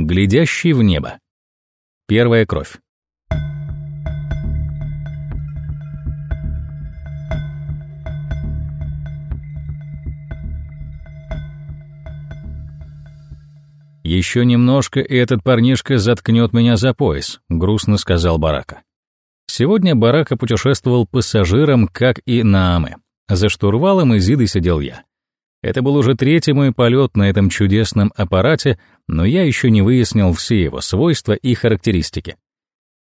Глядящий в небо. Первая кровь. «Еще немножко, и этот парнишка заткнет меня за пояс», — грустно сказал Барака. Сегодня Барака путешествовал пассажиром, как и Нааме. За штурвалом Изиды сидел я. Это был уже третий мой полет на этом чудесном аппарате, но я еще не выяснил все его свойства и характеристики.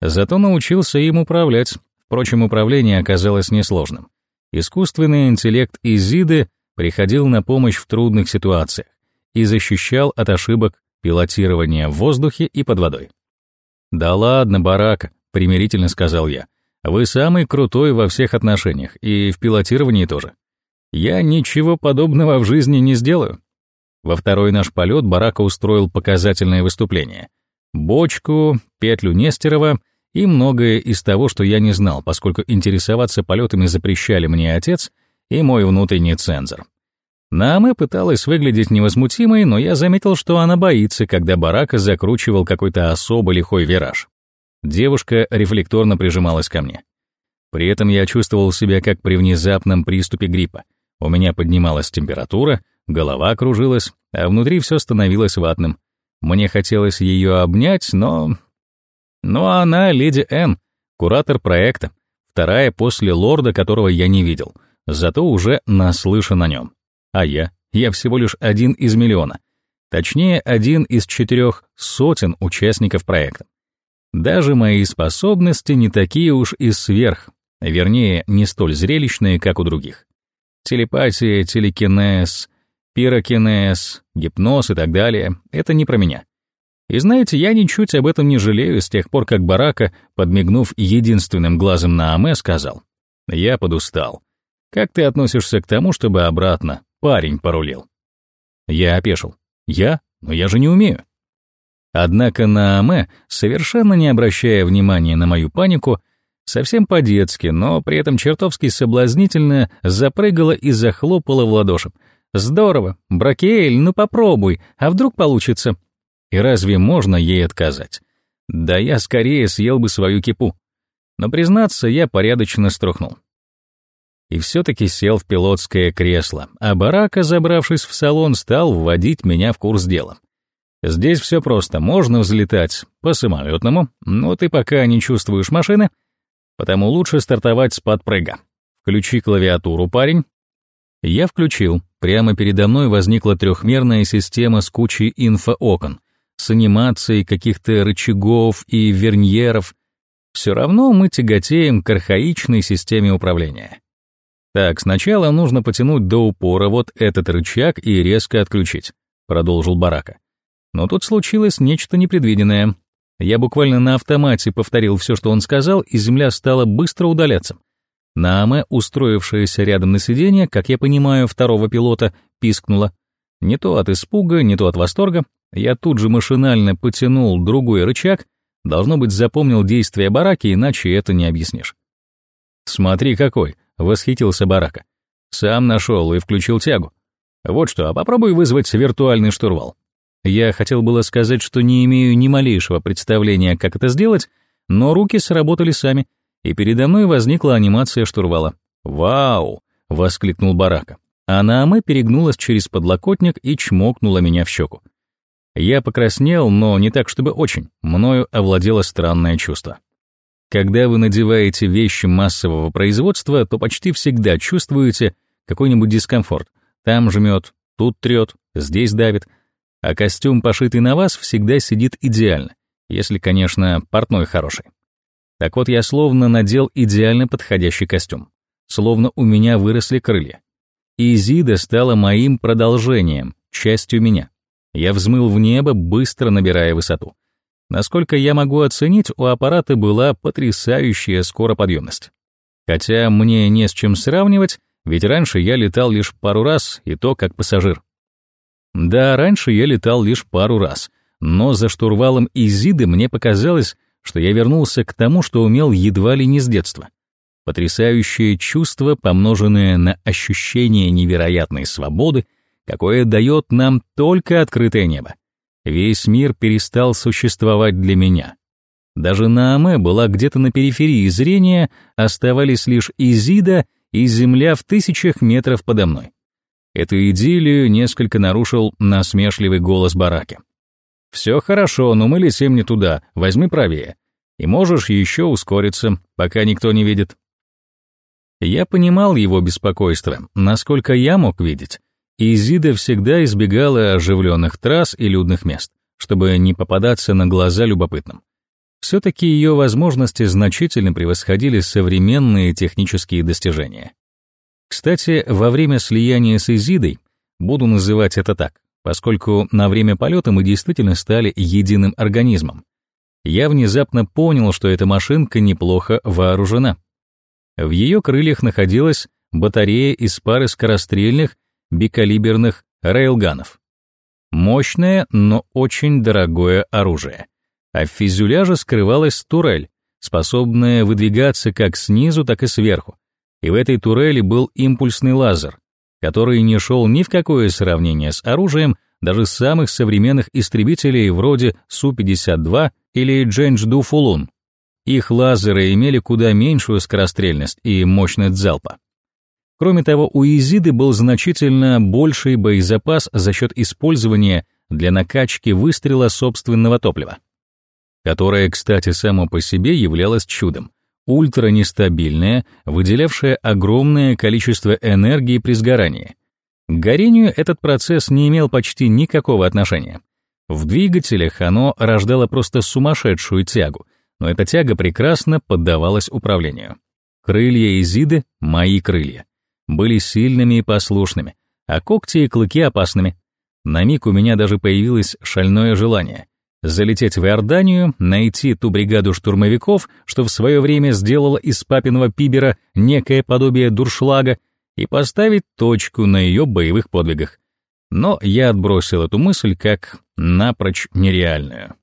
Зато научился им управлять. Впрочем, управление оказалось несложным. Искусственный интеллект Изиды приходил на помощь в трудных ситуациях и защищал от ошибок пилотирования в воздухе и под водой. «Да ладно, Барака», — примирительно сказал я. «Вы самый крутой во всех отношениях, и в пилотировании тоже. Я ничего подобного в жизни не сделаю. Во второй наш полет Барака устроил показательное выступление. Бочку, петлю Нестерова и многое из того, что я не знал, поскольку интересоваться полетами запрещали мне отец и мой внутренний цензор. Нааме пыталась выглядеть невозмутимой, но я заметил, что она боится, когда Барака закручивал какой-то особо лихой вираж. Девушка рефлекторно прижималась ко мне. При этом я чувствовал себя как при внезапном приступе гриппа. У меня поднималась температура, голова кружилась, а внутри все становилось ватным. Мне хотелось ее обнять, но... Но она леди Н, куратор проекта, вторая после лорда, которого я не видел, зато уже наслышан о нем. А я? Я всего лишь один из миллиона. Точнее, один из четырех сотен участников проекта. Даже мои способности не такие уж и сверх, вернее, не столь зрелищные, как у других телепатия, телекинез, пирокинез, гипноз и так далее — это не про меня. И знаете, я ничуть об этом не жалею с тех пор, как Барака, подмигнув единственным глазом на Аме, сказал, «Я подустал. Как ты относишься к тому, чтобы обратно парень порулил?» Я опешил. «Я? Но я же не умею». Однако Нааме, совершенно не обращая внимания на мою панику, Совсем по-детски, но при этом чертовски соблазнительно запрыгала и захлопала в ладоши. «Здорово! Бракель, ну попробуй, а вдруг получится?» И разве можно ей отказать? Да я скорее съел бы свою кипу. Но, признаться, я порядочно струхнул. И все-таки сел в пилотское кресло, а Барака, забравшись в салон, стал вводить меня в курс дела. Здесь все просто, можно взлетать по самолетному, но ты пока не чувствуешь машины — Потому лучше стартовать с подпрыга. Включи клавиатуру, парень. Я включил. Прямо передо мной возникла трехмерная система с кучей инфоокон, с анимацией каких-то рычагов и верньеров. Все равно мы тяготеем к архаичной системе управления. Так, сначала нужно потянуть до упора вот этот рычаг и резко отключить, продолжил Барака. Но тут случилось нечто непредвиденное. Я буквально на автомате повторил все, что он сказал, и земля стала быстро удаляться. Нааме, устроившаяся рядом на сиденье, как я понимаю, второго пилота, пискнула. Не то от испуга, не то от восторга. Я тут же машинально потянул другой рычаг, должно быть, запомнил действия бараки, иначе это не объяснишь. «Смотри какой!» — восхитился барака. «Сам нашел и включил тягу. Вот что, а попробуй вызвать виртуальный штурвал». Я хотел было сказать, что не имею ни малейшего представления, как это сделать, но руки сработали сами, и передо мной возникла анимация штурвала. «Вау!» — воскликнул Барака. А Нааме перегнулась через подлокотник и чмокнула меня в щеку. Я покраснел, но не так, чтобы очень. Мною овладело странное чувство. Когда вы надеваете вещи массового производства, то почти всегда чувствуете какой-нибудь дискомфорт. Там жмет, тут трет, здесь давит — а костюм, пошитый на вас, всегда сидит идеально, если, конечно, портной хороший. Так вот, я словно надел идеально подходящий костюм, словно у меня выросли крылья. И Зида стала моим продолжением, частью меня. Я взмыл в небо, быстро набирая высоту. Насколько я могу оценить, у аппарата была потрясающая скороподъемность. Хотя мне не с чем сравнивать, ведь раньше я летал лишь пару раз, и то как пассажир. Да, раньше я летал лишь пару раз, но за штурвалом Изиды мне показалось, что я вернулся к тому, что умел едва ли не с детства. Потрясающее чувство, помноженное на ощущение невероятной свободы, какое дает нам только открытое небо. Весь мир перестал существовать для меня. Даже Нааме была где-то на периферии зрения, оставались лишь Изида и земля в тысячах метров подо мной. Эту идиллию несколько нарушил насмешливый голос Бараки. «Все хорошо, но мы летим не туда, возьми правее. И можешь еще ускориться, пока никто не видит». Я понимал его беспокойство, насколько я мог видеть. Изида всегда избегала оживленных трасс и людных мест, чтобы не попадаться на глаза любопытным. Все-таки ее возможности значительно превосходили современные технические достижения. Кстати, во время слияния с Изидой, буду называть это так, поскольку на время полета мы действительно стали единым организмом, я внезапно понял, что эта машинка неплохо вооружена. В ее крыльях находилась батарея из пары скорострельных бикалиберных рейлганов. Мощное, но очень дорогое оружие а в фюзеляже скрывалась турель, способная выдвигаться как снизу, так и сверху. И в этой турели был импульсный лазер, который не шел ни в какое сравнение с оружием даже самых современных истребителей вроде Су-52 или Дженджду Фулун. Их лазеры имели куда меньшую скорострельность и мощность залпа. Кроме того, у Изиды был значительно больший боезапас за счет использования для накачки выстрела собственного топлива которое, кстати, само по себе являлось чудом, ультранестабильное, выделявшее огромное количество энергии при сгорании. К горению этот процесс не имел почти никакого отношения. В двигателях оно рождало просто сумасшедшую тягу, но эта тяга прекрасно поддавалась управлению. Крылья Изиды — мои крылья. Были сильными и послушными, а когти и клыки опасными. На миг у меня даже появилось шальное желание залететь в Иорданию, найти ту бригаду штурмовиков, что в свое время сделала из папиного пибера некое подобие дуршлага, и поставить точку на ее боевых подвигах. Но я отбросил эту мысль как напрочь нереальную.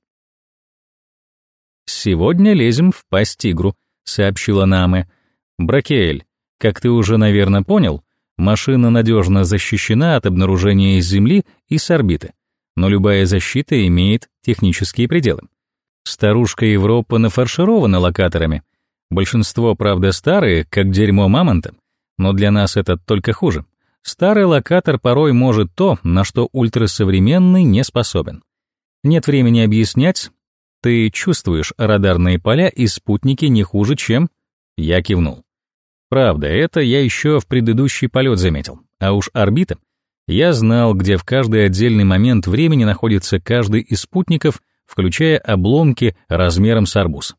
«Сегодня лезем в пасть тигру», — сообщила Наме. «Бракель, как ты уже, наверное, понял, машина надежно защищена от обнаружения из Земли и с орбиты но любая защита имеет технические пределы. Старушка Европа нафарширована локаторами. Большинство, правда, старые, как дерьмо мамонта, но для нас это только хуже. Старый локатор порой может то, на что ультрасовременный не способен. Нет времени объяснять. Ты чувствуешь радарные поля и спутники не хуже, чем... Я кивнул. Правда, это я еще в предыдущий полет заметил. А уж орбита — я знал, где в каждый отдельный момент времени находится каждый из спутников, включая обломки размером с арбуз.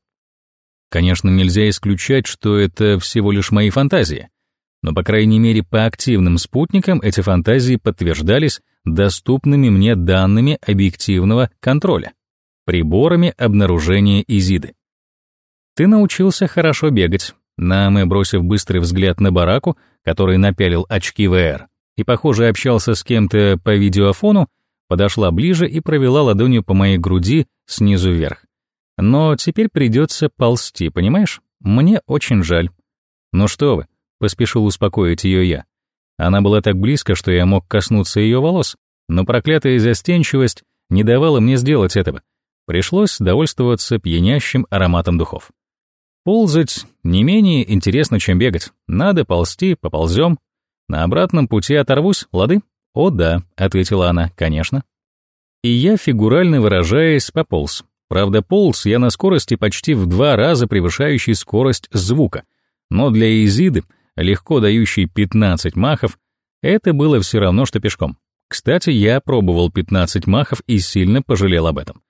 Конечно, нельзя исключать, что это всего лишь мои фантазии, но, по крайней мере, по активным спутникам эти фантазии подтверждались доступными мне данными объективного контроля, приборами обнаружения Изиды. Ты научился хорошо бегать. Намэ, бросив быстрый взгляд на бараку, который напялил очки ВР, и, похоже, общался с кем-то по видеофону, подошла ближе и провела ладонью по моей груди снизу вверх. Но теперь придется ползти, понимаешь? Мне очень жаль. Ну что вы, поспешил успокоить ее я. Она была так близко, что я мог коснуться ее волос, но проклятая застенчивость не давала мне сделать этого. Пришлось довольствоваться пьянящим ароматом духов. Ползать не менее интересно, чем бегать. Надо ползти, поползем, на обратном пути оторвусь, лады? О да, ответила она, конечно. И я, фигурально выражаясь, пополз. Правда, полз я на скорости почти в два раза превышающей скорость звука. Но для Изиды, легко дающей 15 махов, это было все равно, что пешком. Кстати, я пробовал 15 махов и сильно пожалел об этом.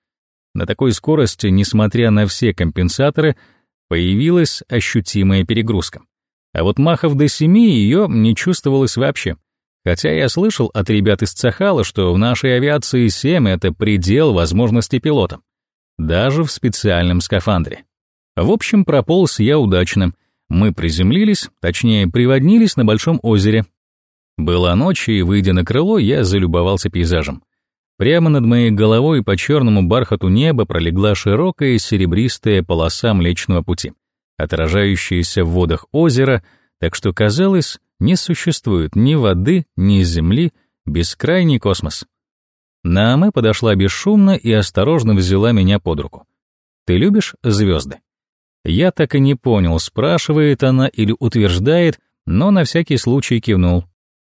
На такой скорости, несмотря на все компенсаторы, появилась ощутимая перегрузка. А вот махов до семи ее не чувствовалось вообще. Хотя я слышал от ребят из Цахала, что в нашей авиации 7 — это предел возможностей пилота. Даже в специальном скафандре. В общем, прополз я удачно. Мы приземлились, точнее, приводнились на большом озере. Была ночь, и, выйдя на крыло, я залюбовался пейзажем. Прямо над моей головой по черному бархату неба пролегла широкая серебристая полоса Млечного Пути отражающиеся в водах озера, так что, казалось, не существует ни воды, ни земли, бескрайний космос. Нааме подошла бесшумно и осторожно взяла меня под руку. «Ты любишь звезды?» Я так и не понял, спрашивает она или утверждает, но на всякий случай кивнул.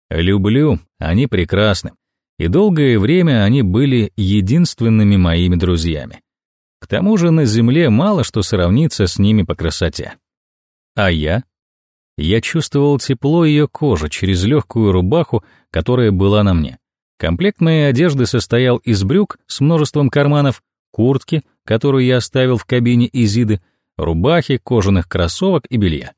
«Люблю, они прекрасны, и долгое время они были единственными моими друзьями. К тому же на Земле мало что сравнится с ними по красоте. А я? Я чувствовал тепло ее кожи через легкую рубаху, которая была на мне. Комплект моей одежды состоял из брюк с множеством карманов, куртки, которую я оставил в кабине Изиды, рубахи, кожаных кроссовок и белья.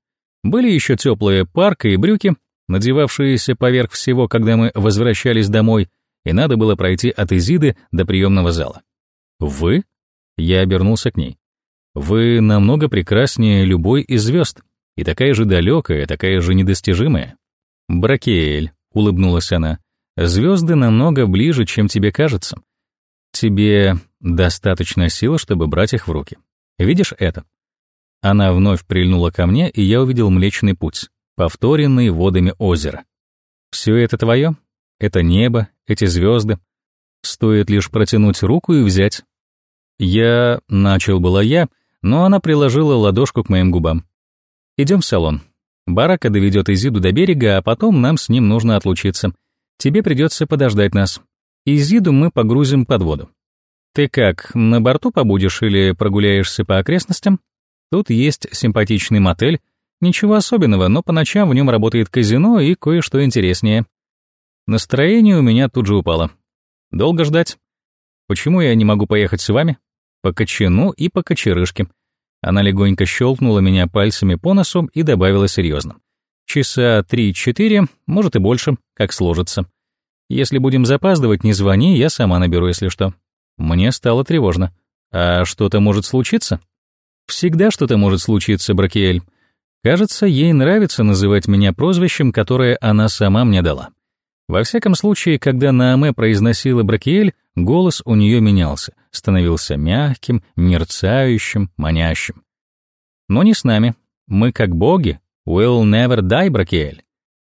Были еще теплые парка и брюки, надевавшиеся поверх всего, когда мы возвращались домой, и надо было пройти от Изиды до приемного зала. «Вы?» Я обернулся к ней. «Вы намного прекраснее любой из звезд, и такая же далекая, такая же недостижимая». «Бракеэль», — улыбнулась она, — «звезды намного ближе, чем тебе кажется. Тебе достаточно сил, чтобы брать их в руки. Видишь это?» Она вновь прильнула ко мне, и я увидел Млечный Путь, повторенный водами озера. «Все это твое? Это небо, эти звезды. Стоит лишь протянуть руку и взять. Я... Начал было я, но она приложила ладошку к моим губам. Идем в салон. Барака доведет Изиду до берега, а потом нам с ним нужно отлучиться. Тебе придется подождать нас. Изиду мы погрузим под воду. Ты как, на борту побудешь или прогуляешься по окрестностям? Тут есть симпатичный мотель. Ничего особенного, но по ночам в нем работает казино и кое-что интереснее. Настроение у меня тут же упало. Долго ждать? Почему я не могу поехать с вами? По кочану и по кочерышке. Она легонько щелкнула меня пальцами по носу и добавила серьезно. Часа три-четыре, может и больше, как сложится. Если будем запаздывать, не звони, я сама наберу, если что. Мне стало тревожно. А что-то может случиться? Всегда что-то может случиться, Бракиэль. Кажется, ей нравится называть меня прозвищем, которое она сама мне дала. Во всяком случае, когда Нааме произносила Бракиэль, голос у нее менялся, становился мягким, мерцающим, манящим. Но не с нами. Мы как боги. Will never die, Бракиэль.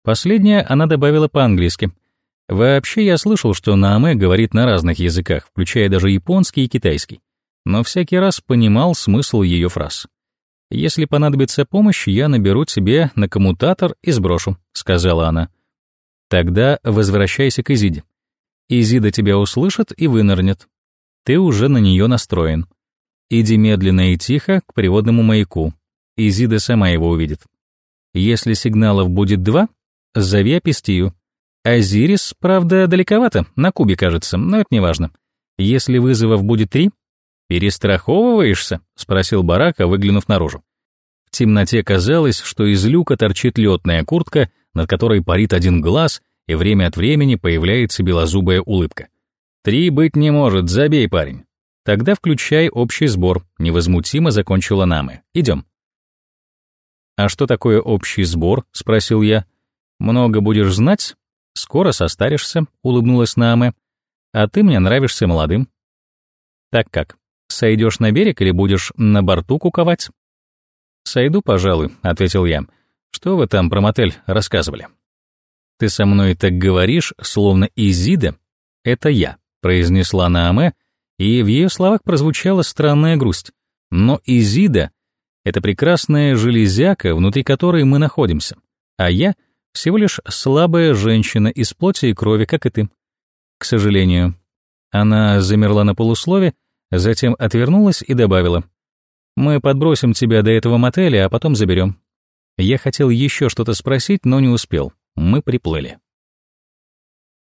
Последнее она добавила по-английски. Вообще я слышал, что Нааме говорит на разных языках, включая даже японский и китайский, но всякий раз понимал смысл ее фраз. «Если понадобится помощь, я наберу тебе на коммутатор и сброшу», — сказала она. Тогда возвращайся к Изиде. Изида тебя услышит и вынырнет. Ты уже на нее настроен. Иди медленно и тихо к приводному маяку. Изида сама его увидит. Если сигналов будет два, зови Апистию. Азирис, правда, далековато, на кубе, кажется, но это не важно. Если вызовов будет три, перестраховываешься? спросил Барака, выглянув наружу. В темноте казалось, что из люка торчит летная куртка над которой парит один глаз, и время от времени появляется белозубая улыбка. «Три быть не может, забей, парень». «Тогда включай общий сбор», — невозмутимо закончила Намы. «Идем». «А что такое общий сбор?» — спросил я. «Много будешь знать? Скоро состаришься», — улыбнулась Намы. «А ты мне нравишься молодым». «Так как, сойдешь на берег или будешь на борту куковать?» «Сойду, пожалуй», — ответил я. Что вы там про мотель рассказывали? Ты со мной так говоришь, словно Изида — это я, произнесла Нааме, и в ее словах прозвучала странная грусть. Но Изида — это прекрасная железяка, внутри которой мы находимся, а я — всего лишь слабая женщина из плоти и крови, как и ты. К сожалению. Она замерла на полуслове, затем отвернулась и добавила. «Мы подбросим тебя до этого мотеля, а потом заберем. Я хотел еще что-то спросить, но не успел. Мы приплыли.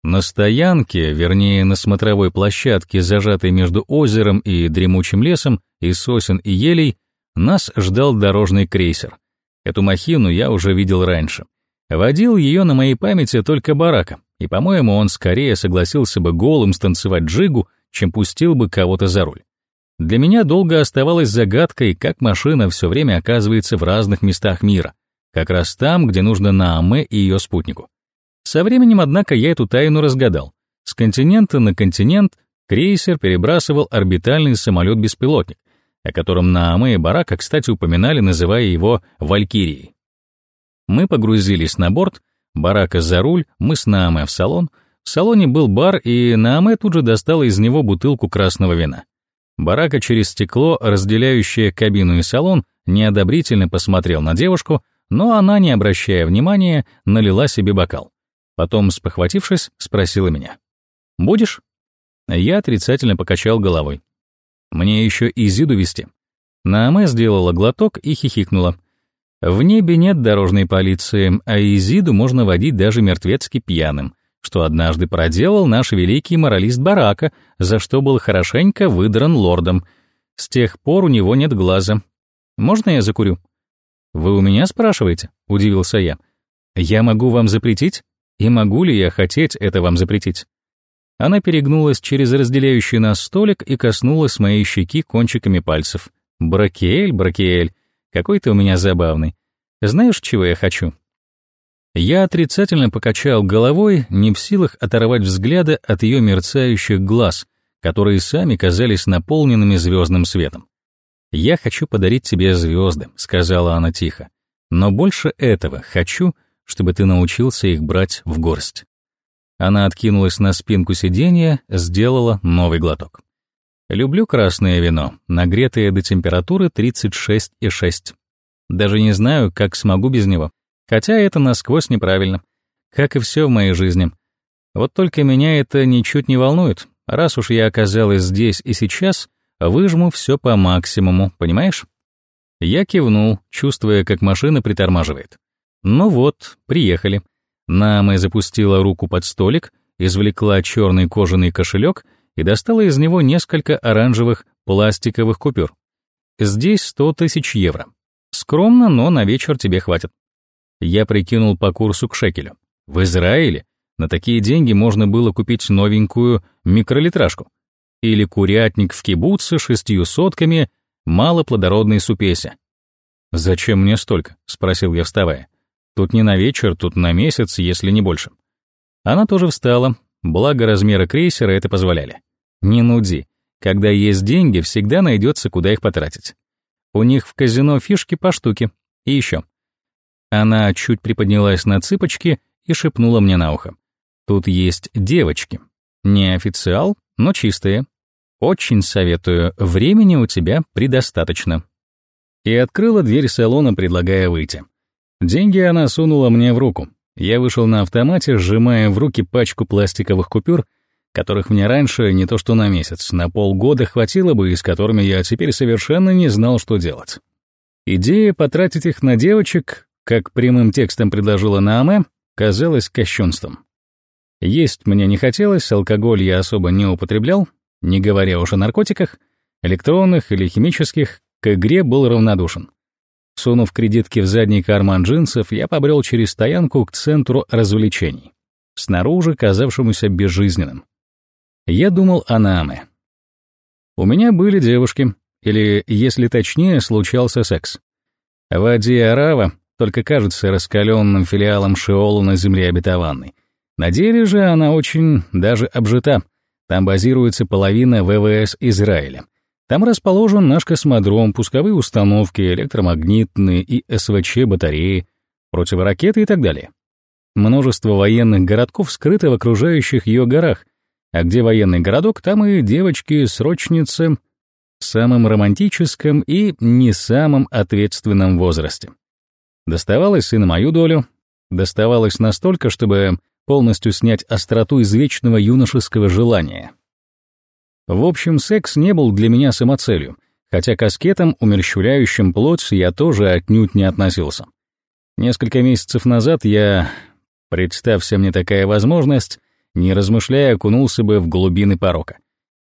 На стоянке, вернее, на смотровой площадке, зажатой между озером и дремучим лесом, из сосен и елей, нас ждал дорожный крейсер. Эту махину я уже видел раньше. Водил ее на моей памяти только Барака, и, по-моему, он скорее согласился бы голым станцевать джигу, чем пустил бы кого-то за руль. Для меня долго оставалось загадкой, как машина все время оказывается в разных местах мира, как раз там, где нужно Нааме и ее спутнику. Со временем, однако, я эту тайну разгадал. С континента на континент крейсер перебрасывал орбитальный самолет-беспилотник, о котором Нааме и Барака, кстати, упоминали, называя его «Валькирией». Мы погрузились на борт, Барака за руль, мы с Нааме в салон, В салоне был бар, и Нааме тут же достала из него бутылку красного вина. Барака через стекло, разделяющее кабину и салон, неодобрительно посмотрел на девушку, но она, не обращая внимания, налила себе бокал. Потом, спохватившись, спросила меня. «Будешь?» Я отрицательно покачал головой. «Мне еще Изиду вести». Нааме сделала глоток и хихикнула. В небе нет дорожной полиции, а Изиду можно водить даже мертвецки пьяным, что однажды проделал наш великий моралист Барака, за что был хорошенько выдран лордом. С тех пор у него нет глаза. Можно я закурю? Вы у меня спрашиваете? Удивился я. Я могу вам запретить? И могу ли я хотеть это вам запретить? Она перегнулась через разделяющий нас столик и коснулась моей щеки кончиками пальцев. «Бракель, Бракель, какой ты у меня забавный. Знаешь, чего я хочу?» Я отрицательно покачал головой, не в силах оторвать взгляда от ее мерцающих глаз, которые сами казались наполненными звездным светом. «Я хочу подарить тебе звезды», — сказала она тихо. «Но больше этого хочу, чтобы ты научился их брать в горсть». Она откинулась на спинку сиденья, сделала новый глоток. Люблю красное вино, нагретое до температуры 36,6. Даже не знаю, как смогу без него. Хотя это насквозь неправильно. Как и все в моей жизни. Вот только меня это ничуть не волнует. Раз уж я оказалась здесь и сейчас, выжму все по максимуму, понимаешь? Я кивнул, чувствуя, как машина притормаживает. Ну вот, приехали. Нама запустила руку под столик, извлекла черный кожаный кошелек и достала из него несколько оранжевых пластиковых купюр. Здесь сто тысяч евро. Скромно, но на вечер тебе хватит. Я прикинул по курсу к шекелю. В Израиле на такие деньги можно было купить новенькую микролитражку или курятник в кибуце шестью сотками малоплодородной супеси. «Зачем мне столько?» — спросил я, вставая. Тут не на вечер, тут на месяц, если не больше. Она тоже встала, благо размеры крейсера это позволяли. Не нуди. Когда есть деньги, всегда найдется, куда их потратить. У них в казино фишки по штуке. И еще. Она чуть приподнялась на цыпочки и шепнула мне на ухо. Тут есть девочки. Не официал, но чистые. Очень советую, времени у тебя предостаточно. И открыла дверь салона, предлагая выйти. Деньги она сунула мне в руку. Я вышел на автомате, сжимая в руки пачку пластиковых купюр, которых мне раньше не то что на месяц, на полгода хватило бы, и с которыми я теперь совершенно не знал, что делать. Идея потратить их на девочек, как прямым текстом предложила Нааме, казалась кощунством. Есть мне не хотелось, алкоголь я особо не употреблял, не говоря уж о наркотиках, электронных или химических, к игре был равнодушен. Сунув кредитки в задний карман джинсов, я побрел через стоянку к центру развлечений, снаружи казавшемуся безжизненным. Я думал о Наме. У меня были девушки, или, если точнее, случался секс. Вади Арава только кажется раскаленным филиалом Шиола на земле обетованной. На деле же она очень даже обжита. Там базируется половина ВВС Израиля. Там расположен наш космодром, пусковые установки, электромагнитные и СВЧ-батареи, противоракеты и так далее. Множество военных городков скрыто в окружающих ее горах, а где военный городок, там и девочки-срочницы в самом романтическом и не самом ответственном возрасте. Доставалось и на мою долю, доставалось настолько, чтобы полностью снять остроту извечного юношеского желания. В общем, секс не был для меня самоцелью, хотя к аскетам, умерщвляющим плоть, я тоже отнюдь не относился. Несколько месяцев назад я, представься мне такая возможность, не размышляя, окунулся бы в глубины порока.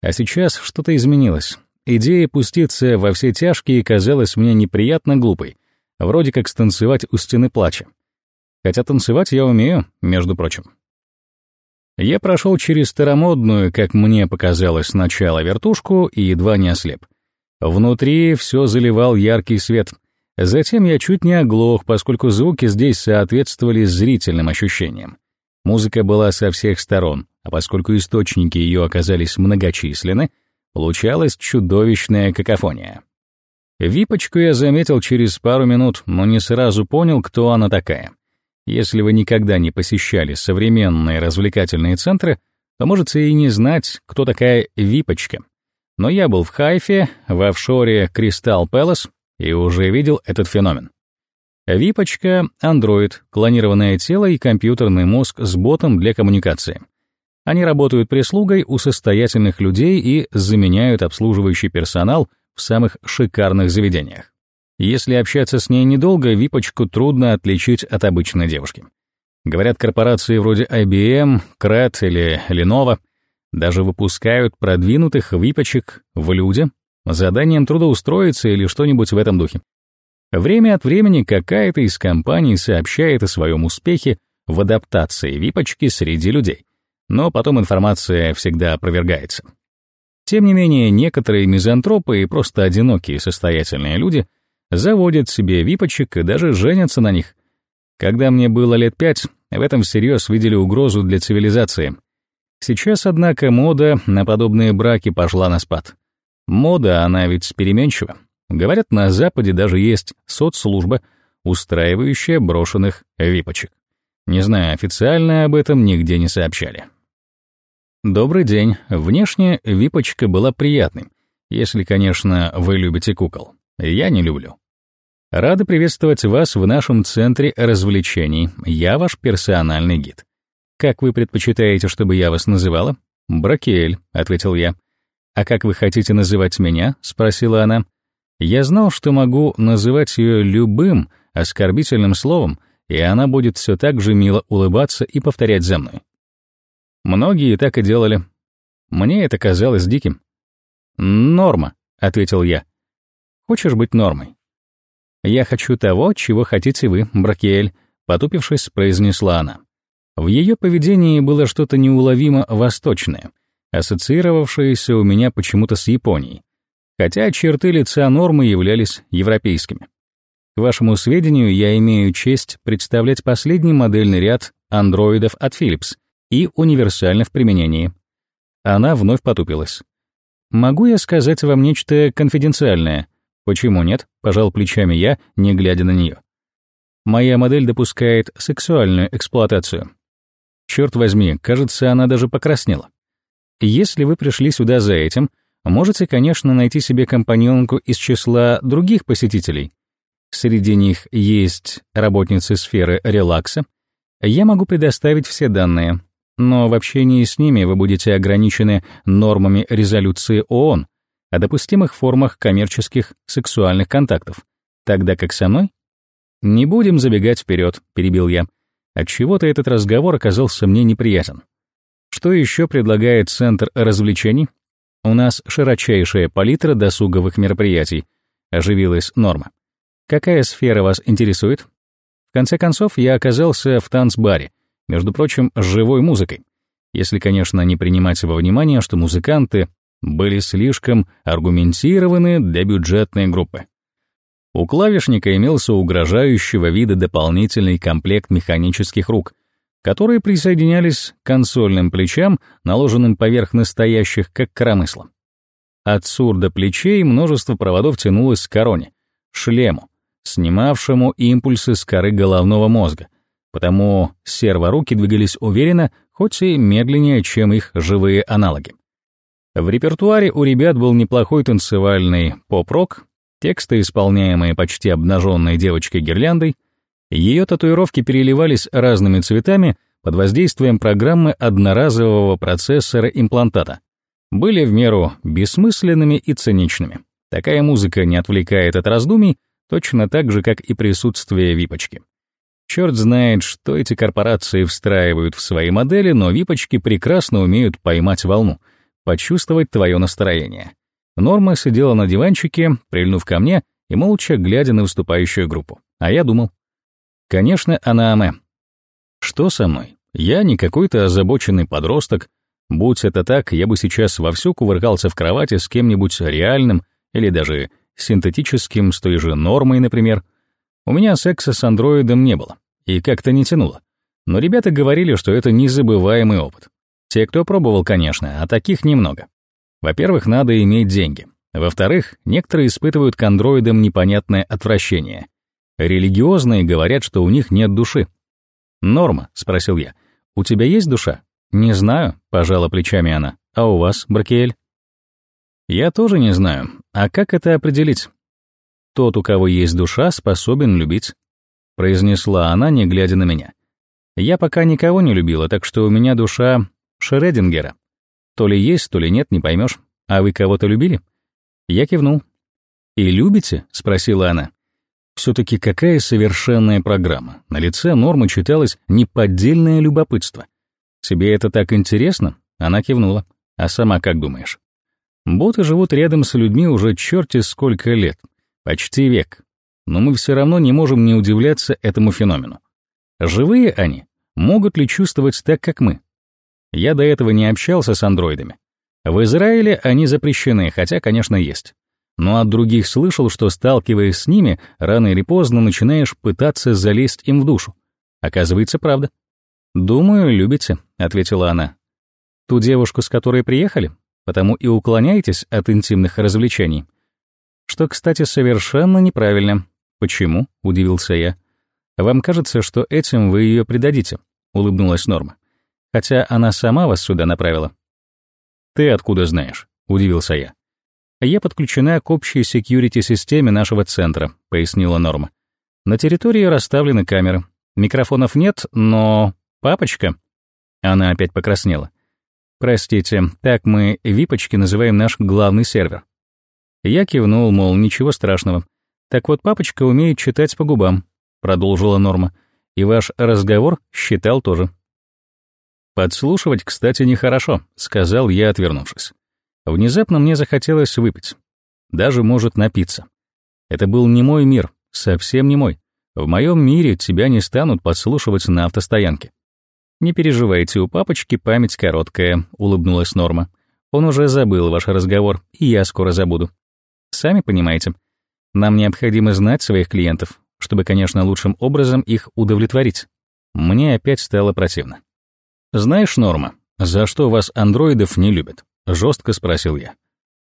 А сейчас что-то изменилось. Идея пуститься во все тяжкие казалась мне неприятно глупой, вроде как станцевать у стены плача. Хотя танцевать я умею, между прочим. Я прошел через старомодную, как мне показалось сначала, вертушку и едва не ослеп. Внутри все заливал яркий свет. Затем я чуть не оглох, поскольку звуки здесь соответствовали зрительным ощущениям. Музыка была со всех сторон, а поскольку источники ее оказались многочисленны, получалась чудовищная какофония. Випочку я заметил через пару минут, но не сразу понял, кто она такая. Если вы никогда не посещали современные развлекательные центры, то можете и не знать, кто такая Випочка. Но я был в Хайфе, в офшоре Кристал Пэлас, и уже видел этот феномен. Випочка — андроид, клонированное тело и компьютерный мозг с ботом для коммуникации. Они работают прислугой у состоятельных людей и заменяют обслуживающий персонал в самых шикарных заведениях. Если общаться с ней недолго, Випочку трудно отличить от обычной девушки. Говорят, корпорации вроде IBM, CRET или Lenovo даже выпускают продвинутых випочек в люди заданием трудоустроиться или что-нибудь в этом духе. Время от времени какая-то из компаний сообщает о своем успехе в адаптации випочки среди людей, но потом информация всегда опровергается. Тем не менее, некоторые мизантропы и просто одинокие состоятельные люди заводят себе випочек и даже женятся на них. Когда мне было лет пять, в этом всерьез видели угрозу для цивилизации. Сейчас, однако, мода на подобные браки пошла на спад. Мода, она ведь переменчива. Говорят, на Западе даже есть соцслужба, устраивающая брошенных випочек. Не знаю, официально об этом нигде не сообщали. Добрый день. Внешне випочка была приятной, если, конечно, вы любите кукол. Я не люблю. Рады приветствовать вас в нашем центре развлечений. Я ваш персональный гид. Как вы предпочитаете, чтобы я вас называла? Бракель, ответил я. А как вы хотите называть меня? спросила она. Я знал, что могу называть ее любым оскорбительным словом, и она будет все так же мило улыбаться и повторять за мной. Многие так и делали. Мне это казалось диким. «Норма», — ответил я. «Хочешь быть нормой?» «Я хочу того, чего хотите вы, Бракель», — потупившись, произнесла она. В ее поведении было что-то неуловимо восточное, ассоциировавшееся у меня почему-то с Японией хотя черты лица нормы являлись европейскими. К вашему сведению, я имею честь представлять последний модельный ряд андроидов от Philips и универсально в применении. Она вновь потупилась. «Могу я сказать вам нечто конфиденциальное?» «Почему нет?» — пожал плечами я, не глядя на нее. «Моя модель допускает сексуальную эксплуатацию». Черт возьми, кажется, она даже покраснела. Если вы пришли сюда за этим, Можете, конечно, найти себе компаньонку из числа других посетителей. Среди них есть работницы сферы релакса. Я могу предоставить все данные, но в общении с ними вы будете ограничены нормами резолюции ООН о допустимых формах коммерческих сексуальных контактов, тогда как со мной? Не будем забегать вперед, перебил я. Отчего-то этот разговор оказался мне неприятен. Что еще предлагает Центр развлечений? У нас широчайшая палитра досуговых мероприятий, оживилась Норма. Какая сфера вас интересует? В конце концов, я оказался в танцбаре, между прочим, живой музыкой. Если, конечно, не принимать во внимание, что музыканты были слишком аргументированы для бюджетной группы. У клавишника имелся угрожающего вида дополнительный комплект механических рук, которые присоединялись к консольным плечам, наложенным поверх настоящих, как коромысла. От сур до плечей множество проводов тянулось к короне, шлему, снимавшему импульсы с коры головного мозга, потому серворуки двигались уверенно, хоть и медленнее, чем их живые аналоги. В репертуаре у ребят был неплохой танцевальный поп-рок, тексты, исполняемые почти обнаженной девочкой гирляндой, ее татуировки переливались разными цветами под воздействием программы одноразового процессора имплантата. Были в меру бессмысленными и циничными. Такая музыка не отвлекает от раздумий, точно так же, как и присутствие випочки. Черт знает, что эти корпорации встраивают в свои модели, но випочки прекрасно умеют поймать волну, почувствовать твое настроение. Норма сидела на диванчике, прильнув ко мне и молча глядя на выступающую группу. А я думал, Конечно, Анааме. Что со мной? Я не какой-то озабоченный подросток. Будь это так, я бы сейчас вовсю кувыркался в кровати с кем-нибудь реальным или даже синтетическим, с той же нормой, например. У меня секса с андроидом не было, и как-то не тянуло. Но ребята говорили, что это незабываемый опыт. Те, кто пробовал, конечно, а таких немного. Во-первых, надо иметь деньги. Во-вторых, некоторые испытывают к андроидам непонятное отвращение — Религиозные говорят, что у них нет души. «Норма?» — спросил я. «У тебя есть душа?» «Не знаю», — пожала плечами она. «А у вас, Бракель?» «Я тоже не знаю. А как это определить?» «Тот, у кого есть душа, способен любить», — произнесла она, не глядя на меня. «Я пока никого не любила, так что у меня душа Шредингера. То ли есть, то ли нет, не поймешь. А вы кого-то любили?» Я кивнул. «И любите?» — спросила она. Все-таки какая совершенная программа. На лице Нормы читалось неподдельное любопытство. «Тебе это так интересно?» Она кивнула. «А сама как думаешь?» Боты живут рядом с людьми уже черти сколько лет. Почти век. Но мы все равно не можем не удивляться этому феномену. Живые они могут ли чувствовать так, как мы? Я до этого не общался с андроидами. В Израиле они запрещены, хотя, конечно, есть. Но от других слышал, что, сталкиваясь с ними, рано или поздно начинаешь пытаться залезть им в душу. Оказывается, правда. «Думаю, любите», — ответила она. «Ту девушку, с которой приехали? Потому и уклоняетесь от интимных развлечений?» «Что, кстати, совершенно неправильно». «Почему?» — удивился я. «Вам кажется, что этим вы ее предадите», — улыбнулась Норма. «Хотя она сама вас сюда направила». «Ты откуда знаешь?» — удивился я. «Я подключена к общей секьюрити-системе нашего центра», — пояснила Норма. «На территории расставлены камеры. Микрофонов нет, но «Папочка?» Она опять покраснела. «Простите, так мы випочки называем наш главный сервер». Я кивнул, мол, ничего страшного. «Так вот, папочка умеет читать по губам», — продолжила Норма. «И ваш разговор считал тоже». «Подслушивать, кстати, нехорошо», — сказал я, отвернувшись. Внезапно мне захотелось выпить. Даже, может, напиться. Это был не мой мир, совсем не мой. В моем мире тебя не станут подслушивать на автостоянке. «Не переживайте, у папочки память короткая», — улыбнулась Норма. «Он уже забыл ваш разговор, и я скоро забуду. Сами понимаете, нам необходимо знать своих клиентов, чтобы, конечно, лучшим образом их удовлетворить». Мне опять стало противно. «Знаешь, Норма, за что вас андроидов не любят?» — жестко спросил я.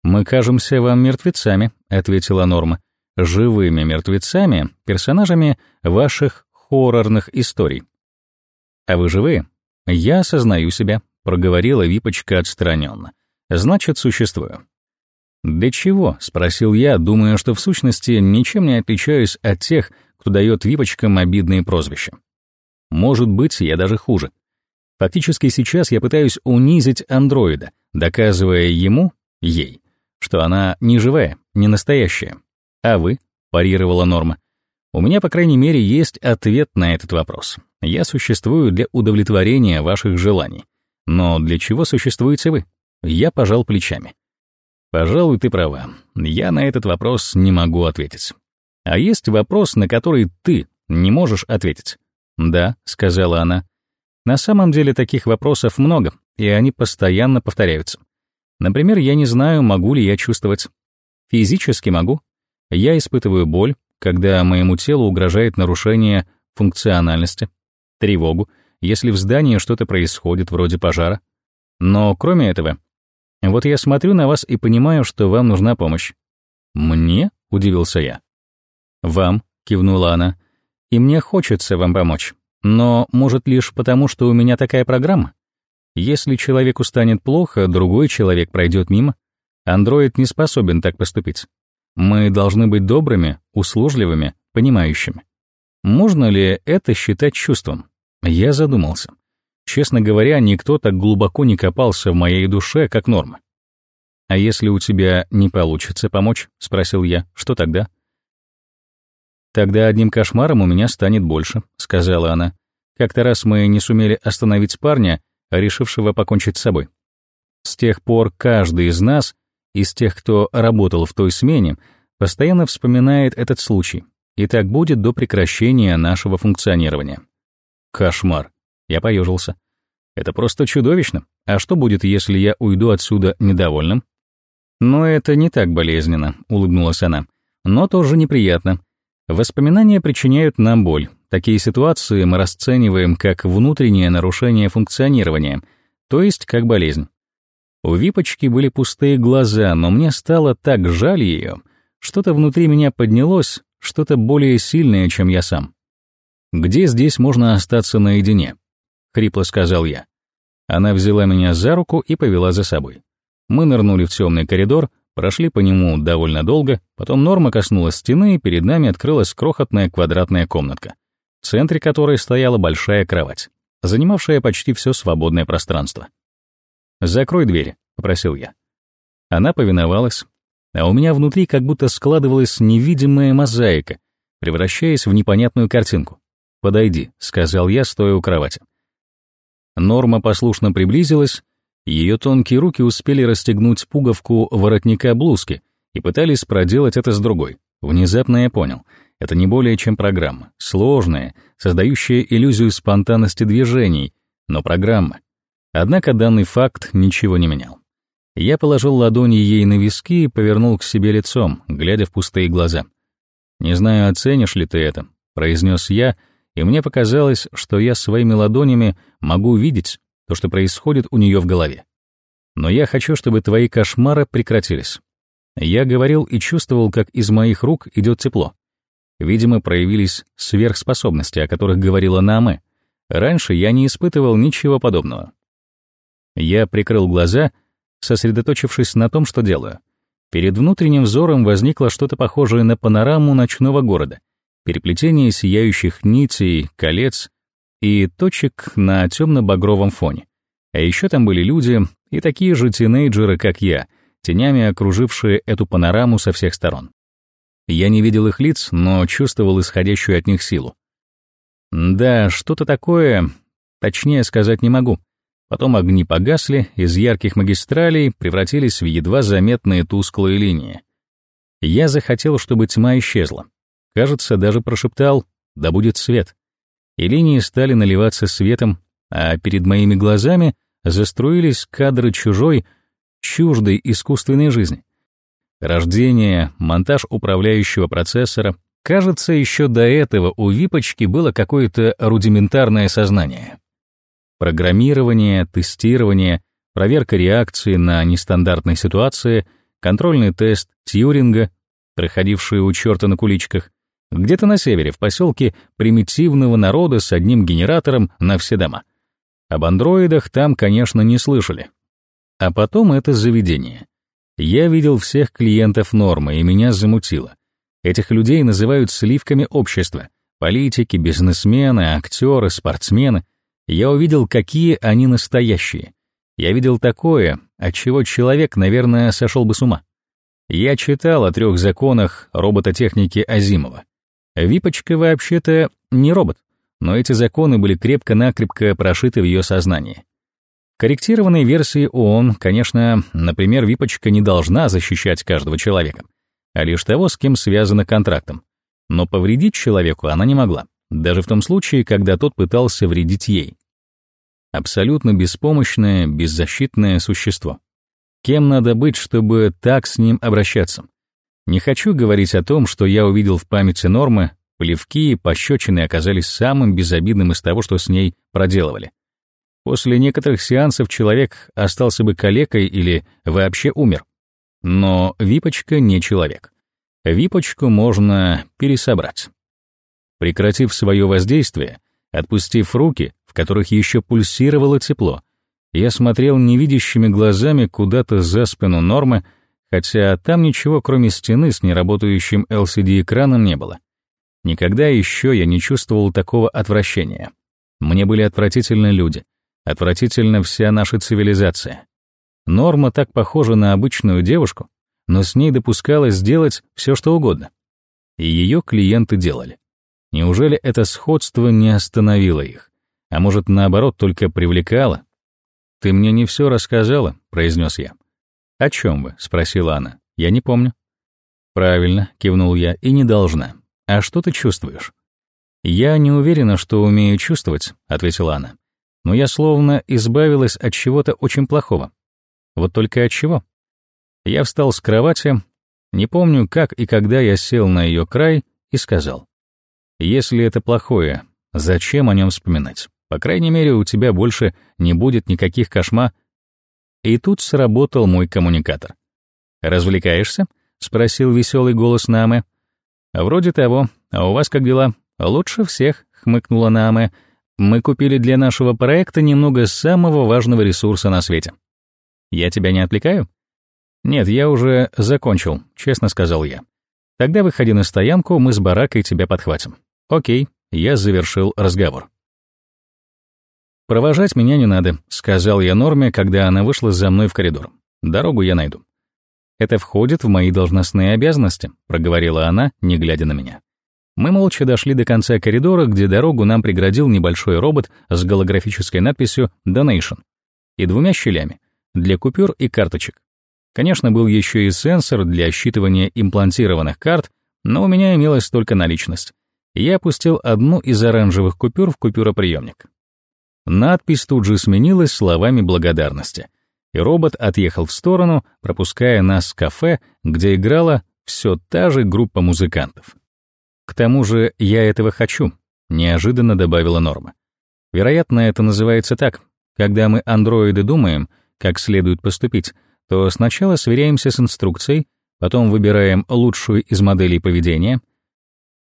«Мы кажемся вам мертвецами», — ответила Норма. «Живыми мертвецами, персонажами ваших хоррорных историй. «А вы живые?» «Я осознаю себя», — проговорила Випочка отстраненно. «Значит, существую». «Для чего?» — спросил я, думая, что в сущности ничем не отличаюсь от тех, кто дает Випочкам обидные прозвища. Может быть, я даже хуже. Фактически сейчас я пытаюсь унизить андроида, доказывая ему, ей, что она не живая, не настоящая. А вы? — парировала Норма. У меня, по крайней мере, есть ответ на этот вопрос. Я существую для удовлетворения ваших желаний. Но для чего существуете вы? Я пожал плечами. Пожалуй, ты права. Я на этот вопрос не могу ответить. А есть вопрос, на который ты не можешь ответить. Да, сказала она. На самом деле таких вопросов много, и они постоянно повторяются. Например, я не знаю, могу ли я чувствовать. Физически могу. Я испытываю боль, когда моему телу угрожает нарушение функциональности, тревогу, если в здании что-то происходит, вроде пожара. Но кроме этого, вот я смотрю на вас и понимаю, что вам нужна помощь. «Мне?» — удивился я. «Вам», — кивнула она, — «и мне хочется вам помочь. Но, может, лишь потому, что у меня такая программа? Если человеку станет плохо, другой человек пройдет мимо. Андроид не способен так поступить. Мы должны быть добрыми, услужливыми, понимающими. Можно ли это считать чувством? Я задумался. Честно говоря, никто так глубоко не копался в моей душе, как Норма. «А если у тебя не получится помочь?» — спросил я. «Что тогда?» «Тогда одним кошмаром у меня станет больше», — сказала она. «Как-то раз мы не сумели остановить парня, решившего покончить с собой. С тех пор каждый из нас из тех, кто работал в той смене, постоянно вспоминает этот случай, и так будет до прекращения нашего функционирования. Кошмар. Я поежился. Это просто чудовищно. А что будет, если я уйду отсюда недовольным? Но это не так болезненно, улыбнулась она. Но тоже неприятно. Воспоминания причиняют нам боль. Такие ситуации мы расцениваем как внутреннее нарушение функционирования, то есть как болезнь. У Випочки были пустые глаза, но мне стало так жаль ее. Что-то внутри меня поднялось, что-то более сильное, чем я сам. «Где здесь можно остаться наедине?» — хрипло сказал я. Она взяла меня за руку и повела за собой. Мы нырнули в темный коридор, прошли по нему довольно долго, потом Норма коснулась стены, и перед нами открылась крохотная квадратная комнатка, в центре которой стояла большая кровать, занимавшая почти все свободное пространство. «Закрой дверь», — попросил я. Она повиновалась, а у меня внутри как будто складывалась невидимая мозаика, превращаясь в непонятную картинку. «Подойди», — сказал я, стоя у кровати. Норма послушно приблизилась, ее тонкие руки успели расстегнуть пуговку воротника блузки и пытались проделать это с другой. Внезапно я понял, это не более чем программа, сложная, создающая иллюзию спонтанности движений, но программа. Однако данный факт ничего не менял. Я положил ладони ей на виски и повернул к себе лицом, глядя в пустые глаза. «Не знаю, оценишь ли ты это», — произнес я, и мне показалось, что я своими ладонями могу видеть то, что происходит у нее в голове. Но я хочу, чтобы твои кошмары прекратились. Я говорил и чувствовал, как из моих рук идет тепло. Видимо, проявились сверхспособности, о которых говорила Наме. Раньше я не испытывал ничего подобного. Я прикрыл глаза, сосредоточившись на том, что делаю. Перед внутренним взором возникло что-то похожее на панораму ночного города, переплетение сияющих нитей, колец и точек на темно-багровом фоне. А еще там были люди и такие же тинейджеры, как я, тенями окружившие эту панораму со всех сторон. Я не видел их лиц, но чувствовал исходящую от них силу. Да, что-то такое, точнее сказать не могу. Потом огни погасли, из ярких магистралей превратились в едва заметные тусклые линии. Я захотел, чтобы тьма исчезла. Кажется, даже прошептал «Да будет свет». И линии стали наливаться светом, а перед моими глазами заструились кадры чужой, чуждой искусственной жизни. Рождение, монтаж управляющего процессора. Кажется, еще до этого у Випочки было какое-то рудиментарное сознание. Программирование, тестирование, проверка реакции на нестандартные ситуации, контрольный тест Тьюринга, проходивший у черта на куличках, где-то на севере, в поселке примитивного народа с одним генератором на все дома. Об андроидах там, конечно, не слышали. А потом это заведение. Я видел всех клиентов нормы, и меня замутило. Этих людей называют сливками общества. Политики, бизнесмены, актеры, спортсмены — я увидел, какие они настоящие. Я видел такое, от чего человек, наверное, сошел бы с ума. Я читал о трех законах робототехники Азимова. Випочка вообще-то не робот, но эти законы были крепко-накрепко прошиты в ее сознании. В корректированной версии ООН, конечно, например, Випочка не должна защищать каждого человека, а лишь того, с кем связано контрактом. Но повредить человеку она не могла, даже в том случае, когда тот пытался вредить ей абсолютно беспомощное, беззащитное существо. Кем надо быть, чтобы так с ним обращаться? Не хочу говорить о том, что я увидел в памяти Нормы, плевки и пощечины оказались самым безобидным из того, что с ней проделывали. После некоторых сеансов человек остался бы калекой или вообще умер. Но Випочка не человек. Випочку можно пересобрать. Прекратив свое воздействие, отпустив руки, в которых еще пульсировало тепло. Я смотрел невидящими глазами куда-то за спину Нормы, хотя там ничего, кроме стены с неработающим LCD-экраном, не было. Никогда еще я не чувствовал такого отвращения. Мне были отвратительны люди, отвратительна вся наша цивилизация. Норма так похожа на обычную девушку, но с ней допускалось сделать все, что угодно. И ее клиенты делали. Неужели это сходство не остановило их? А может, наоборот, только привлекала? «Ты мне не все рассказала», — произнес я. «О чем вы?» — спросила она. «Я не помню». «Правильно», — кивнул я, — «и не должна. А что ты чувствуешь?» «Я не уверена, что умею чувствовать», — ответила она. «Но я словно избавилась от чего-то очень плохого. Вот только от чего?» Я встал с кровати, не помню, как и когда я сел на ее край и сказал. «Если это плохое, зачем о нем вспоминать?» По крайней мере, у тебя больше не будет никаких кошма. И тут сработал мой коммуникатор. «Развлекаешься?» — спросил веселый голос Намы. «Вроде того. А у вас как дела?» «Лучше всех», — хмыкнула Нааме, мы купили для нашего проекта немного самого важного ресурса на свете. Я тебя не отвлекаю? Нет, я уже закончил, честно сказал я. Тогда выходи на стоянку, мы с Баракой тебя подхватим. Окей, я завершил разговор. «Провожать меня не надо», — сказал я Норме, когда она вышла за мной в коридор. «Дорогу я найду». «Это входит в мои должностные обязанности», — проговорила она, не глядя на меня. Мы молча дошли до конца коридора, где дорогу нам преградил небольшой робот с голографической надписью «Donation» и двумя щелями для купюр и карточек. Конечно, был еще и сенсор для считывания имплантированных карт, но у меня имелась только наличность. Я опустил одну из оранжевых купюр в купюроприемник. Надпись тут же сменилась словами благодарности, и робот отъехал в сторону, пропуская нас в кафе, где играла все та же группа музыкантов. «К тому же я этого хочу», — неожиданно добавила Норма. «Вероятно, это называется так. Когда мы, андроиды, думаем, как следует поступить, то сначала сверяемся с инструкцией, потом выбираем лучшую из моделей поведения.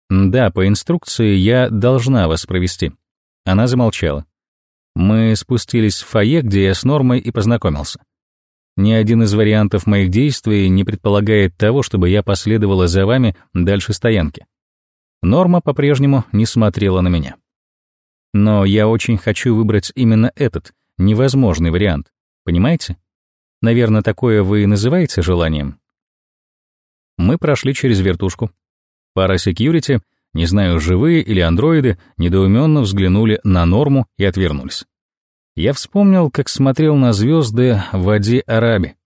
Да, по инструкции я должна вас провести». Она замолчала. Мы спустились в фойе, где я с Нормой и познакомился. Ни один из вариантов моих действий не предполагает того, чтобы я последовала за вами дальше стоянки. Норма по-прежнему не смотрела на меня. Но я очень хочу выбрать именно этот, невозможный вариант. Понимаете? Наверное, такое вы называете желанием. Мы прошли через вертушку. Пара секьюрити — не знаю, живые или андроиды, недоуменно взглянули на норму и отвернулись. Я вспомнил, как смотрел на звезды в воде Араби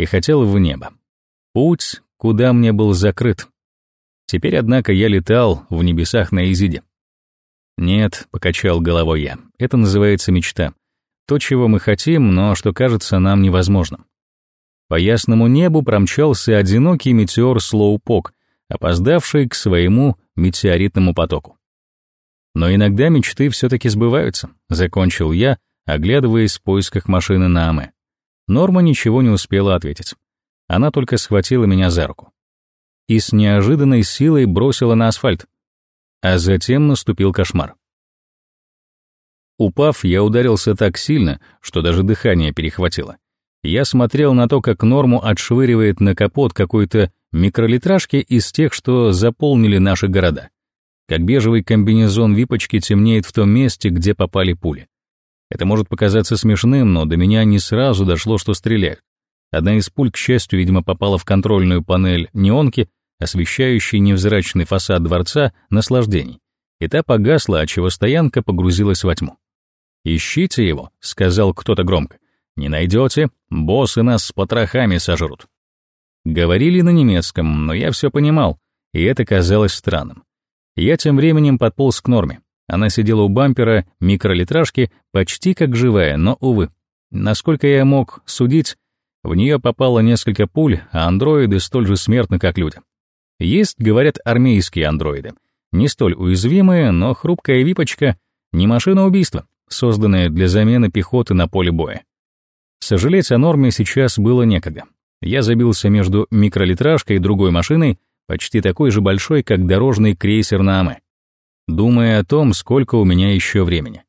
и хотел в небо. Путь, куда мне был закрыт. Теперь, однако, я летал в небесах на Изиде. «Нет», — покачал головой я, — «это называется мечта. То, чего мы хотим, но что кажется нам невозможным». По ясному небу промчался одинокий метеор Слоупок, опоздавший к своему метеоритному потоку. Но иногда мечты все-таки сбываются, закончил я, оглядываясь в поисках машины на Аме. Норма ничего не успела ответить. Она только схватила меня за руку. И с неожиданной силой бросила на асфальт. А затем наступил кошмар. Упав, я ударился так сильно, что даже дыхание перехватило. Я смотрел на то, как Норму отшвыривает на капот какой-то микролитражки из тех, что заполнили наши города. Как бежевый комбинезон випочки темнеет в том месте, где попали пули. Это может показаться смешным, но до меня не сразу дошло, что стреляют. Одна из пуль, к счастью, видимо, попала в контрольную панель неонки, освещающей невзрачный фасад дворца наслаждений, и та погасла, отчего стоянка погрузилась во тьму. «Ищите его», — сказал кто-то громко. «Не найдете, боссы нас с потрохами сожрут». Говорили на немецком, но я все понимал, и это казалось странным. Я тем временем подполз к норме. Она сидела у бампера микролитражки, почти как живая, но, увы. Насколько я мог судить, в нее попало несколько пуль, а андроиды столь же смертны, как люди. Есть, говорят, армейские андроиды. Не столь уязвимые, но хрупкая випочка — не машина убийства, созданная для замены пехоты на поле боя. Сожалеть о норме сейчас было некогда. Я забился между микролитражкой и другой машиной, почти такой же большой, как дорожный крейсер Нааме, думая о том, сколько у меня еще времени.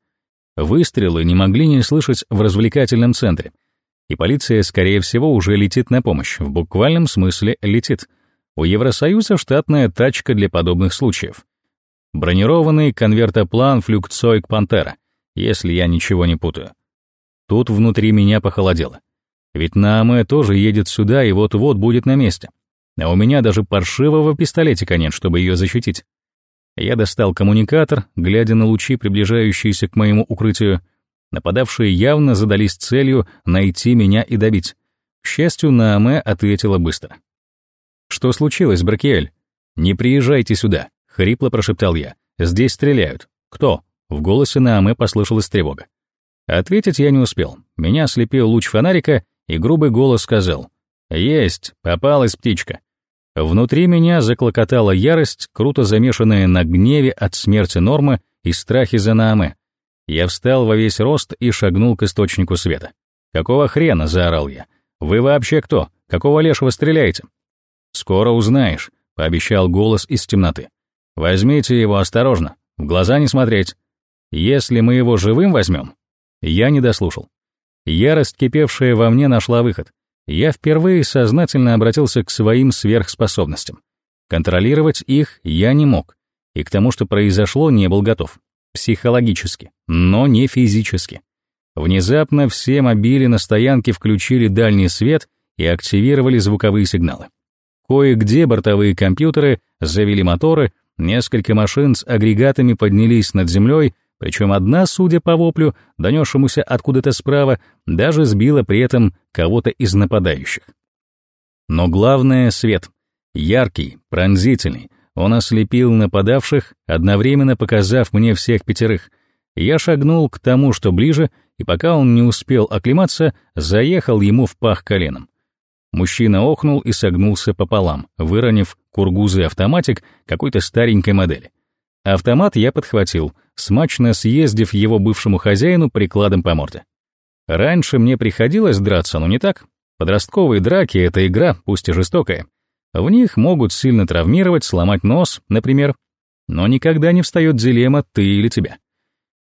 Выстрелы не могли не слышать в развлекательном центре, и полиция, скорее всего, уже летит на помощь, в буквальном смысле летит. У Евросоюза штатная тачка для подобных случаев. Бронированный конвертоплан «Флюкцойк Пантера», если я ничего не путаю. Тут внутри меня похолодело. Ведь Нааме тоже едет сюда и вот-вот будет на месте. А у меня даже паршивого пистолетика нет, чтобы ее защитить. Я достал коммуникатор, глядя на лучи, приближающиеся к моему укрытию. Нападавшие явно задались целью найти меня и добить. К счастью, Нааме ответила быстро. «Что случилось, Бракиэль?» «Не приезжайте сюда», — хрипло прошептал я. «Здесь стреляют». «Кто?» В голосе Нааме послышалась тревога. Ответить я не успел. Меня ослепил луч фонарика, и грубый голос сказал «Есть, попалась птичка». Внутри меня заклокотала ярость, круто замешанная на гневе от смерти Нормы и страхе за Нааме. Я встал во весь рост и шагнул к источнику света. «Какого хрена?» — заорал я. «Вы вообще кто? Какого лешего стреляете?» «Скоро узнаешь», — пообещал голос из темноты. «Возьмите его осторожно. в глаза не смотреть. Если мы его живым возьмем...» Я не дослушал. Ярость, кипевшая во мне, нашла выход. Я впервые сознательно обратился к своим сверхспособностям. Контролировать их я не мог, и к тому, что произошло, не был готов. Психологически, но не физически. Внезапно все мобили на стоянке включили дальний свет и активировали звуковые сигналы. Кое-где бортовые компьютеры завели моторы, несколько машин с агрегатами поднялись над землей, причем одна, судя по воплю, донесшемуся откуда-то справа, даже сбила при этом кого-то из нападающих. Но главное — свет. Яркий, пронзительный. Он ослепил нападавших, одновременно показав мне всех пятерых. Я шагнул к тому, что ближе, и пока он не успел оклематься, заехал ему в пах коленом. Мужчина охнул и согнулся пополам, выронив кургузый автоматик какой-то старенькой модели. Автомат я подхватил, смачно съездив его бывшему хозяину прикладом по морде. Раньше мне приходилось драться, но не так. Подростковые драки — это игра, пусть и жестокая. В них могут сильно травмировать, сломать нос, например. Но никогда не встает дилемма «ты или тебя».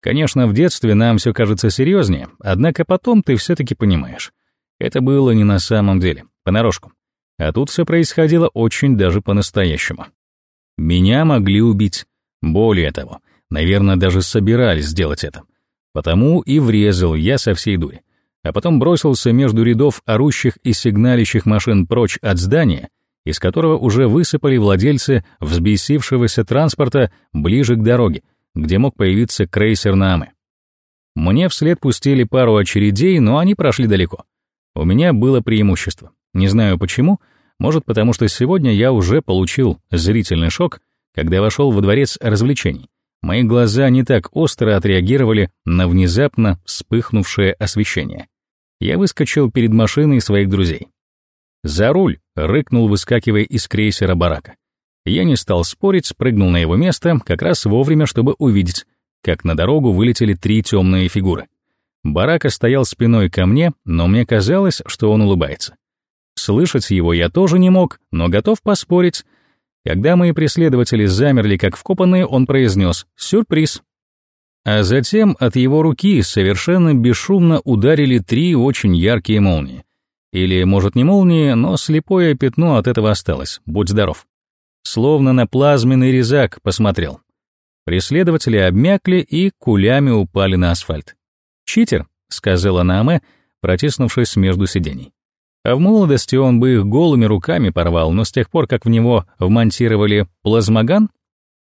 Конечно, в детстве нам все кажется серьезнее, однако потом ты все-таки понимаешь. Это было не на самом деле, понарошку. А тут все происходило очень даже по-настоящему. Меня могли убить, более того, наверное, даже собирались сделать это. Потому и врезал я со всей дури. А потом бросился между рядов орущих и сигналящих машин прочь от здания, из которого уже высыпали владельцы взбесившегося транспорта ближе к дороге, где мог появиться крейсер Намы. Мне вслед пустили пару очередей, но они прошли далеко. У меня было преимущество. Не знаю почему, может потому что сегодня я уже получил зрительный шок — когда вошел во дворец развлечений, мои глаза не так остро отреагировали на внезапно вспыхнувшее освещение. Я выскочил перед машиной своих друзей. «За руль!» — рыкнул, выскакивая из крейсера барака. Я не стал спорить, спрыгнул на его место, как раз вовремя, чтобы увидеть, как на дорогу вылетели три темные фигуры. Барака стоял спиной ко мне, но мне казалось, что он улыбается. Слышать его я тоже не мог, но готов поспорить, когда мои преследователи замерли как вкопанные, он произнес «Сюрприз». А затем от его руки совершенно бесшумно ударили три очень яркие молнии. Или, может, не молнии, но слепое пятно от этого осталось, будь здоров. Словно на плазменный резак посмотрел. Преследователи обмякли и кулями упали на асфальт. «Читер», — сказала Нааме, протиснувшись между сидений. А в молодости он бы их голыми руками порвал, но с тех пор, как в него вмонтировали плазмоган,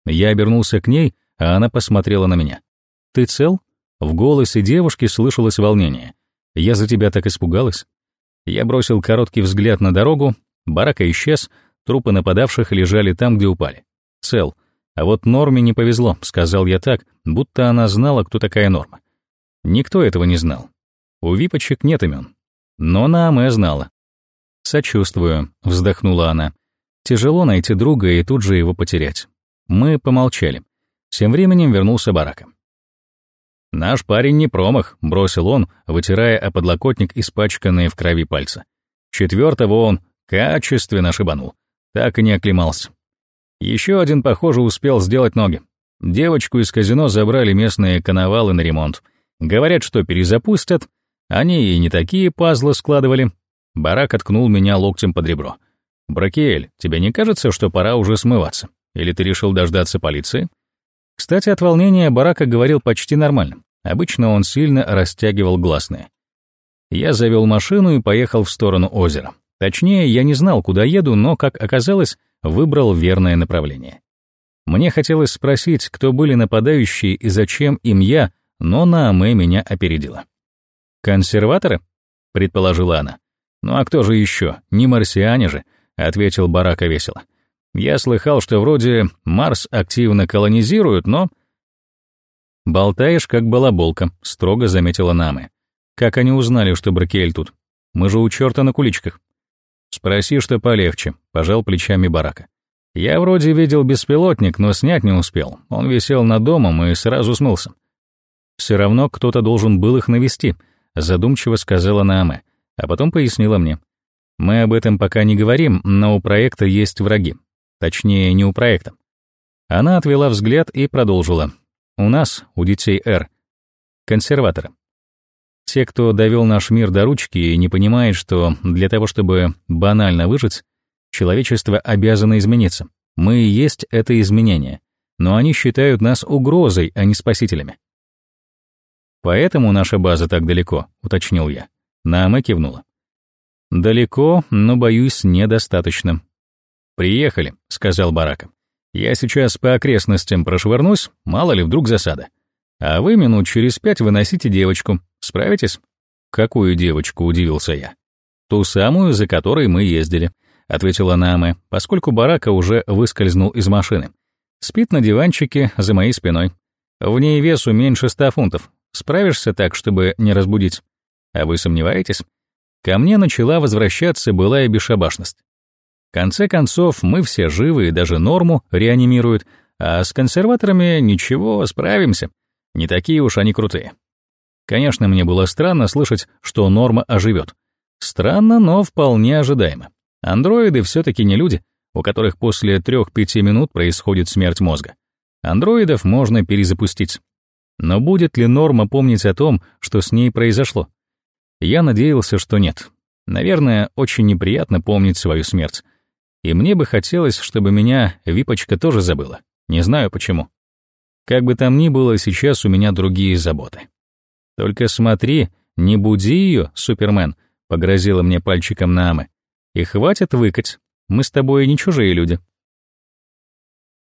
я обернулся к ней, а она посмотрела на меня. «Ты цел?» В голосе девушки слышалось волнение. «Я за тебя так испугалась». Я бросил короткий взгляд на дорогу, барака исчез, трупы нападавших лежали там, где упали. Цел. А вот Норме не повезло, сказал я так, будто она знала, кто такая Норма. Никто этого не знал. У випочек нет имен, но Нааме знала. «Сочувствую», — вздохнула она. «Тяжело найти друга и тут же его потерять». Мы помолчали. Тем временем вернулся Барака. «Наш парень не промах», — бросил он, вытирая о подлокотник испачканные в крови пальцы. Четвертого он качественно шибанул. Так и не оклемался. Еще один, похоже, успел сделать ноги. Девочку из казино забрали местные коновалы на ремонт. Говорят, что перезапустят, они и не такие пазлы складывали. Барак откнул меня локтем под ребро. «Бракиэль, тебе не кажется, что пора уже смываться? Или ты решил дождаться полиции?» Кстати, от волнения Барака говорил почти нормально. Обычно он сильно растягивал гласные. Я завел машину и поехал в сторону озера. Точнее, я не знал, куда еду, но, как оказалось, выбрал верное направление. Мне хотелось спросить, кто были нападающие и зачем им я, но Нааме меня опередила. «Консерваторы?» — предположила она. «Ну а кто же еще? Не марсиане же», — ответил Барака весело. «Я слыхал, что вроде Марс активно колонизируют, но...» «Болтаешь, как балаболка», — строго заметила Намы. «Как они узнали, что Бракель тут? Мы же у черта на куличках». «Спроси, что полегче», — пожал плечами Барака. «Я вроде видел беспилотник, но снять не успел. Он висел над домом и сразу смылся. Все равно кто-то должен был их навести», задумчиво сказала Нааме, а потом пояснила мне. Мы об этом пока не говорим, но у проекта есть враги. Точнее, не у проекта. Она отвела взгляд и продолжила. У нас, у детей Р, консерваторы. Те, кто довел наш мир до ручки не понимает, что для того, чтобы банально выжить, человечество обязано измениться. Мы и есть это изменение, но они считают нас угрозой, а не спасителями. «Поэтому наша база так далеко», — уточнил я. Нама кивнула. «Далеко, но, боюсь, недостаточно». «Приехали», — сказал Барака. «Я сейчас по окрестностям прошвырнусь, мало ли вдруг засада. А вы минут через пять выносите девочку. Справитесь?» «Какую девочку?» — удивился я. «Ту самую, за которой мы ездили», — ответила Наме, поскольку Барака уже выскользнул из машины. «Спит на диванчике за моей спиной. В ней весу меньше ста фунтов. Справишься так, чтобы не разбудить? А вы сомневаетесь? Ко мне начала возвращаться былая бесшабашность. В конце концов, мы все живы и даже норму реанимируют, а с консерваторами ничего, справимся. Не такие уж они крутые. Конечно, мне было странно слышать, что норма оживет. Странно, но вполне ожидаемо. Андроиды все-таки не люди, у которых после 3-5 минут происходит смерть мозга. Андроидов можно перезапустить. Но будет ли Норма помнить о том, что с ней произошло? Я надеялся, что нет. Наверное, очень неприятно помнить свою смерть. И мне бы хотелось, чтобы меня Випочка тоже забыла. Не знаю почему. Как бы там ни было, сейчас у меня другие заботы. Только смотри, не буди ее, Супермен, погрозила мне пальчиком Наамы. И хватит выкать. Мы с тобой не чужие люди.